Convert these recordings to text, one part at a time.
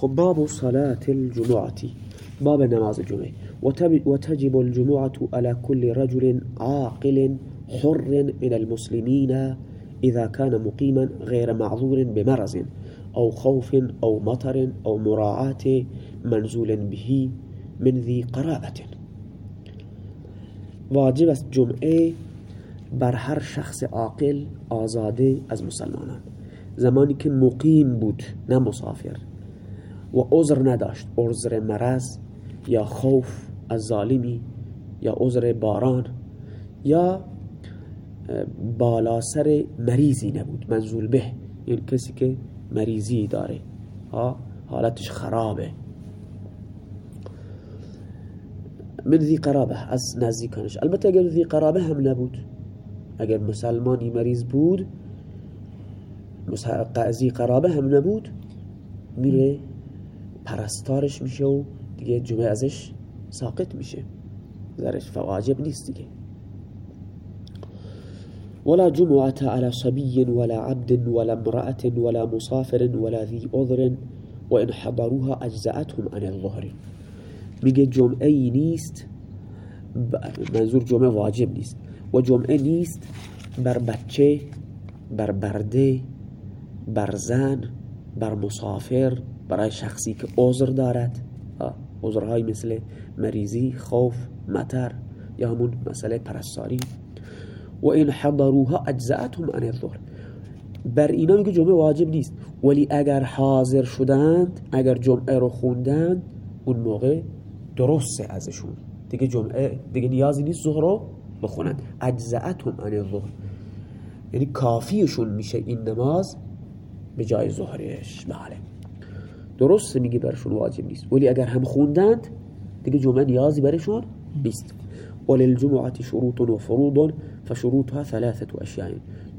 خب باب صلاة الجمعة باب نماز الجمعة. وتجب الجمعة على كل رجل عاقل حر من المسلمين إذا كان مقيما غير معذور بمرض أو خوف أو مطر أو مراعاة منزول به من ذي قرابة واجب است جمعه بر هر شخص عاقل آزاده از مسلمانان. زمانی که مقیم بود نه مسافر. و عذر نداشت. عذر مرض یا خوف از ظالمی یا عذر باران یا بالا سر مریضی نبود. منزول به این کسی که مریضی داره. حالتش خرابه. من ذی قرابه از نزدیکانش. البته اگر ذی قرابه هم نبود اگر مسلمانی مریض بود ذی قرابه هم نبود میره پرستارش میشه و دیگه جمعه ازش ساقط میشه. درش فواجب نیست دیگه. ولا جمعة على صبي ولا عبد ولا امرأة ولا مسافر ولا ذي عذر وإن حضروها أجزأتهم عن الظهر. میگه جمعه نیست. منظور جمعه واجب نیست. و جمعه نیست بر بچه بر برده بر زن بر مسافر برای شخصی که عذر دارد. عذرهای مثل مریضی خوف مطر یا همون مسئله پرستاری. و این حضروها اجزاءتهم عن الظهر. بر اینا میگه جمعه واجب نیست. ولی اگر حاضر شدند اگر جمعه رو خوندند اون موقع درسته ازشون. دیگه جمعه دیگه نیازی نیست ظهر رو بخونند اجزاءتهم عن الظهر. یعنی کافیشون میشه این نماز به جای ظهرش. بله. درسته میگه برشون واجب نیست. ولی اگر هم خوندند دیگه جمعه نیازی برشون نیست. وللجمعة شروط و فروض فشروطها ثلاثة اشیاء.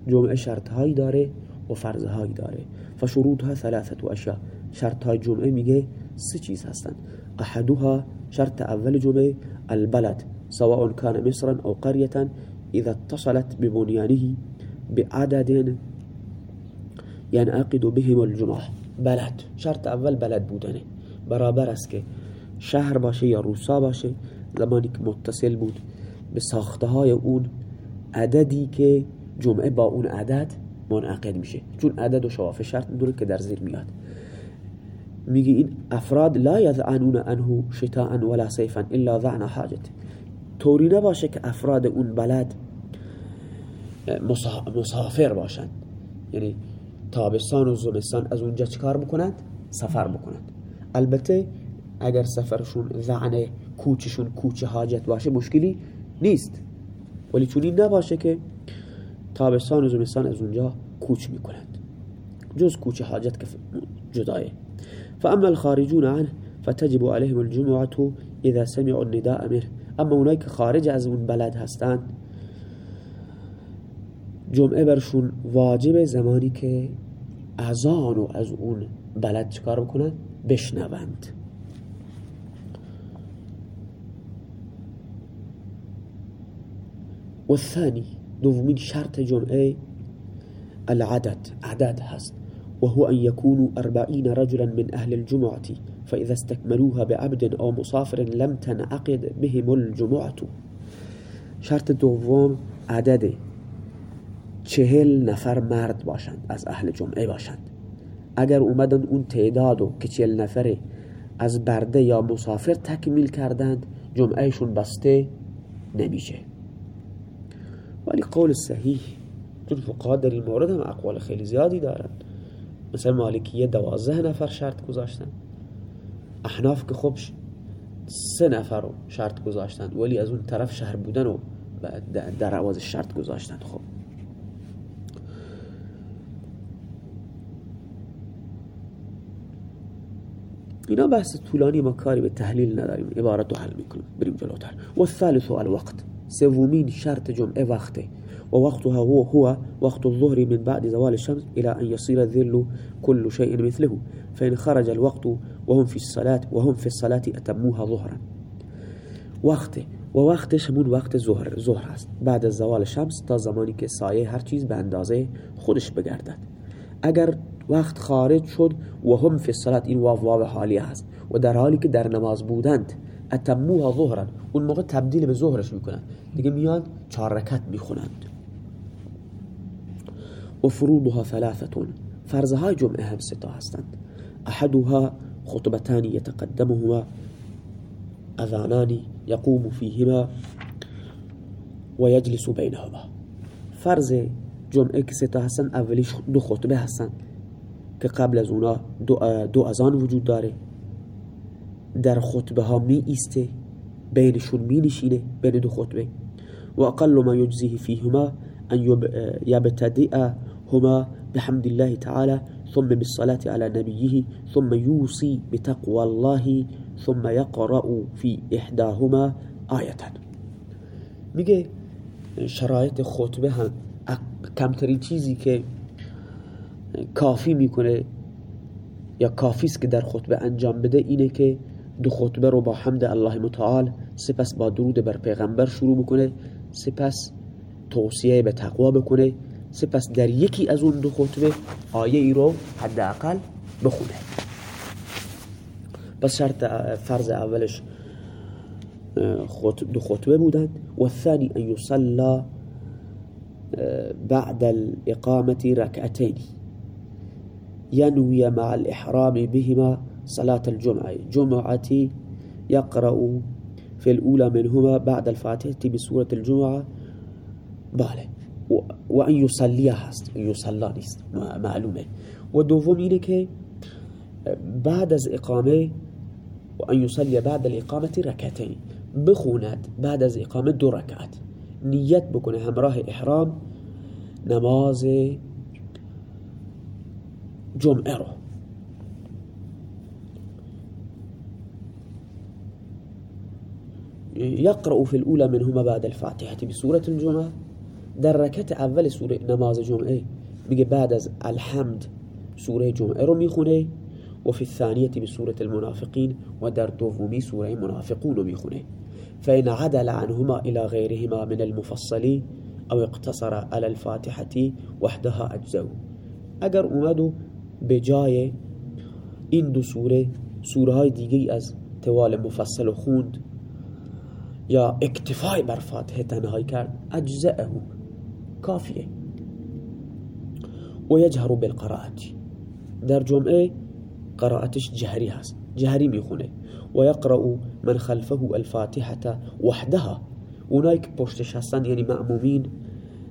جمعه شرط هایی داره و فرض هایی داره فشروطها ثلاثة اشیاء. شرط های جمعه میگه سه چیز هستن احدها شرط اول جمعه البلد. سواء كان مصرا أو قرية اذا اتصلت ببنيانه بعدد ينعقد بهم الجمعه. بلد. شرط اول بلد بودنه. برابر است که شهر باشه یا روسا باشه. زمانی که متصل بود به ساخته های اون عددی که جمعه با اون عدد منعقد میشه. چون عدد و شواف شرط می‌دونه که در زیر میاد. میگه این افراد لا یذعنون انه شتاء ولا صیفا الا ذعن حاجت. طوری نباشه که افراد اون بلد مسافر باشند یعنی تابستان و زمستان از اونجا چکار بکنند سفر بکنند البته اگر سفرشون ذعن کوچشون کوچه حاجت باشه مشکلی نیست. ولی چونی نباشه که تابستان و زمستان از اونجا کوچ می‌کنند جز کوچه حاجت که جدایه. فاما الخارجون عنه فتجب عليهم الجمعة اذا سمعوا النداء منه. اما اونایی که خارج از اون بلد هستند جمعه برشون واجب زمانی که اذان و از اون بلد چکار بکنن؟ بشنوند. و الثاني دومین شرط جمعه العدد. عدد هست. وهو أن يكونوا أربعين رجلا من أهل الجمعة فإذا استكملوها بعبد أو مسافر لم تنعقد بهم الجمعة. شرط دوم عدده. چهل نفر مرد باشند از اهل جمعه باشند. اگر اومدن اون تعدادو که چهل نفره از برده یا مسافر تکمیل کردند جمعهشون بسته نمیشه. ولی قول صحیح چون فقها در این مورد هم اقوال خیلی زیادی دارن. مثلا مالکیه دوازده نفر شرط گذاشتن. احناف که خب سه نفر رو شرط گذاشتن ولی از اون طرف شهر بودن و در عوض شرط گذاشتن خب. اینا بحث طولانی ما کاری به تحلیل نداریم عبارت رو حل میکنیم. بریم جلوتر و الثالث الوقت. سومین شرط جمعه وقته. ووقتها هو هو وقت الظهر من بعد زوال الشمس إلى أن يصير الذل كل شيء مثله. فإن خرج الوقت وهم في الصلاة وهم في الصلاة أتموها ظهرا. وقته. و وقتش همون وقت ظهر ظهر است. بعد از زوال شمس تا زمانی که سایه هر چیز به اندازه خودش بگردد. اگر وقت خارج شد و هم فی الصلات این واو واو حالیه هست و در حالی که در نماز بودند اتموها ظهرا اون موقع تبدیل به ظهرش می‌کنن. دیگه میاد چهار رکت می‌خونند. و فروضها ثلاثتون. فرضهای جمعه هم ستا هستند. احدها خطبتان يتقدمهما اذانان يقوم فيهما ويجلس بينهما فرض جمعه که ستا هستن اولیش دو خطبه هستن. که قبل از اونا دو, دو ازان وجود داره. در خطبه ها می ایسته بینشون می نشینه بین دو خطبه. و اقل ما یجزیه فیهما ان یبتدئ هما بحمد الله تعالى ثم بالصلاة على نبيه ثم يوصي بتقوى الله ثم يقرأ في إحداهما آية میگه شرایط خطبه هم کمترین چیزی که کافی می‌کنه یا کافی است که در خطبه انجام بده اینه که دو خطبه رو با حمد الله متعال سپس با درود بر پیغمبر شروع بکنه سپس توصیه به تقوا بکنه سپس در یکی از اون دو خطبه آیه ای رو حداقل بخونه. پس شرط فرض اولش دو خطبه بودند و الثاني ان يصلى بعد الإقامة ركعتين ينوي مع الإحرام بهما صلاة الجمعة. جمعة يقرأ في الأولى منهما بعد الفاتحة بسورة الجمعة. باله و ان یصلیه هست یصلا نیست معلومة. و دوم اینه که بعد از اقامه یصلی بعد الإقامة رکعتین بخوند بعد از اقامه دو رکعت نیت بکنه همراه إحرام. نماز جمعه رو يقرأ في الأولى منهما بعد الفاتحة بسورة الجمعة. در أول سورة نماز جمعة. میگه بعد الحمد سورة جمعة. رو میخونه و فی الثانیه به سوره المنافقین سورة منافقون رو میخونه فإن عدل عنهما إلى غیرهما من المفصلی أو اقتصر على الفاتحة وحدها اجزاو اگر اومدو به جای این دو سوره سوره های دیگه از توال مفصل و خوند یا اکتفای بر فاتحه تنهایی کرد. اجزاءه کافیه. و یجهر بالقراءت در جمعه قراءتش جهری هست. جهری می‌خونه. و یقرأ من خلفه الفاتحه وحدها. اونایی که پشتش هستن یعنی معمومین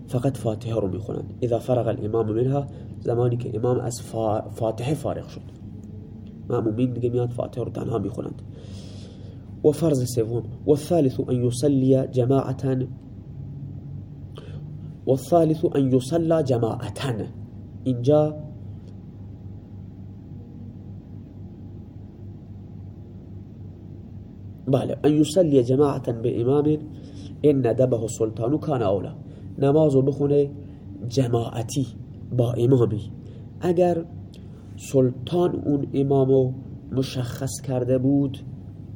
فقط فاتحه رو می‌خونن. اذا فرغ الامام منها زمانی که امام از فاتحه فارغ شد. معمومین دیگه میاد فاتحه رو تنها می‌خونند. و فرض سوم و الثالث ان يصلي جماعه والثالث أن يصلى جماعة اینجا بله أن يصلي جماعة بإمام إن ندبه السلطان كان أولى نمازو بخونه جماعتی. با امامی اگر سلطان اون امامو مشخص کرده بود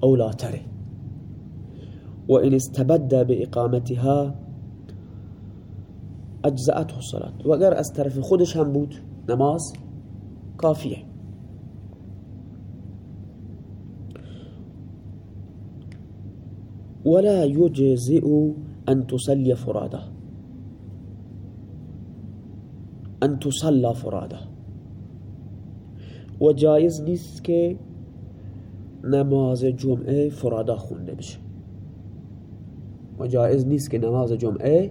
اولاتره. و این استبد به اقامتها اجزاته الصلاة. و اگر از طرف خودش هم بود نماز کافیه. ولا يجزئ أن تصلي فرادا أن تصلى فرادا و جایز نیست که نماز جمعه فرادا خونده بشه. و جایز نیست که نماز جمعه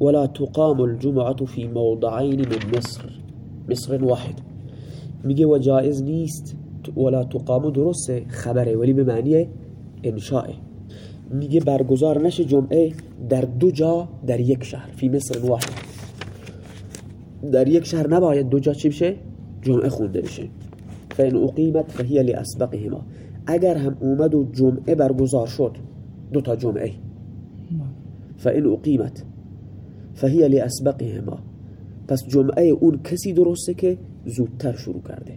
ولا تقام الجمعة في موضعين من مصر مصر واحد. میگه و جائز نیست ولا تقام درست خبره ولی به معنی انشاء. میگه برگزار نشه جمعه در دو جا در یک شهر فی مصر واحد. در یک شهر نباید دو جا چی بشه؟ جمعه خونده بشه. فین اقیمت فهی لاسبقهما اگر هم اومد و جمعه برگزار شد دو تا جمعه. فان اقیمت فهی لاسبقهما پس جمعه اون کسی درسته که زودتر شروع کرده.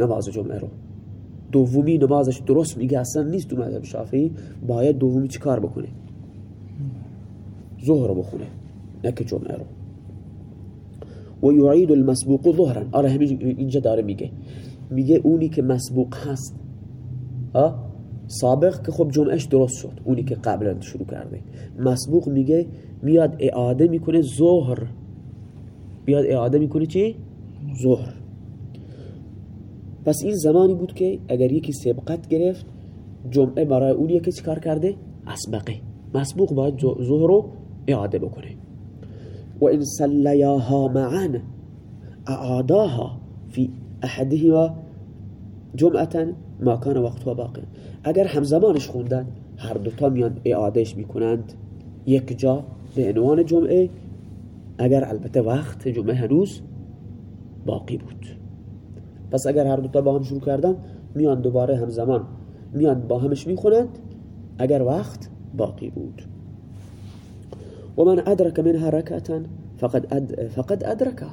نماز جمعه رو. دومی نمازش درست میگه اصلا نیست تو مذهب شافعی. باید دومی چی کار بکنه؟ ظهر رو بخونه نه که جمعه رو. و یعید المسبوق ظهرا. آره اینجا داره میگه. میگه اونی که مسبوق هست آه سابق که خب جمعش درست شد اونی که قبلا شروع کرده. مسبوق میگه میاد اعاده می‌کنه ظهر. بیاد اعاده می‌کنه چی؟ ظهر. پس این زمانی بود که اگر یکی سبقت گرفت جمعه برای اونی که چیکار کرده؟ اسبقه. مسبوق باید ظهر رو اعاده بکنه. و این سلیاها معا اعاداها فی احدهما جمعتا ما کان وقتها باقی. اگر همزمانش خوندن هر دوتا میان اعادهش می‌کنند. یک جا به عنوان جمعه اگر البته وقت جمعه هنوز باقی بود. پس اگر هر دوتا با هم شروع کردن میان دوباره همزمان میان با همش می‌خونند. اگر وقت باقی بود. و من ادرک منها رکعتا فقد, اد فقد ادرکه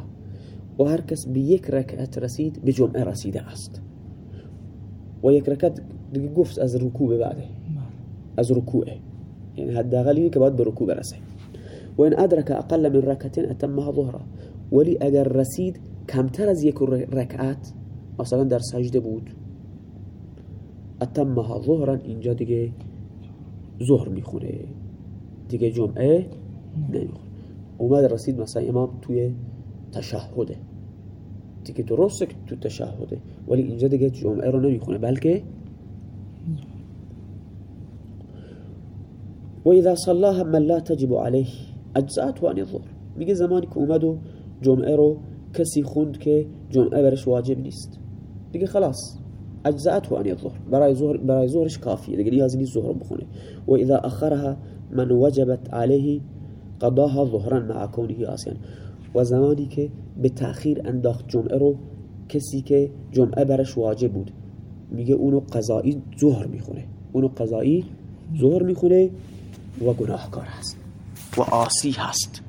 و هر کس به یک رکعت رسید به جمعه رسیده است و یک رکعت دیگه گفت از رکوع به بعده از رکوعه یعنی حداقل اینه که باید به رکوع برسه و این ادرک أقل من رکعتین أتمها ظهره. ولی اگر رسید کمتر از یک رکعت مثلا در سجدة بود. أتمها ظهرا اینجا دیگه ظهر میخونه. دیگه جمعه اومد رسید مثلا إمام توی تشهده. دیگه درسته که تو تشهده. ولی اینجا دیگه جمعه رو نمیخونه بلکه و اذا صلاها من لا تجب عليه اجزات و الظهر. میگه زمانی که اومد و جمعه رو کسی خوند که جمعه برش واجب نیست. دیگه خلاص. اجزات و الظهر. برای ظهر برای ظهرش کافیه. دیگه نیازی نیست ظهر بخونه. و اذا اخرها من وجبت عليه قضاها ظهرا مع كونه آسیان و زمانی که به تأخیر انداخت جمعه رو کسی که جمعه برش واجب بود میگه اونو قضایی ظهر می‌خونه. اونو قضایی ظهر می‌خونه و گناهکار هست و آسی هست.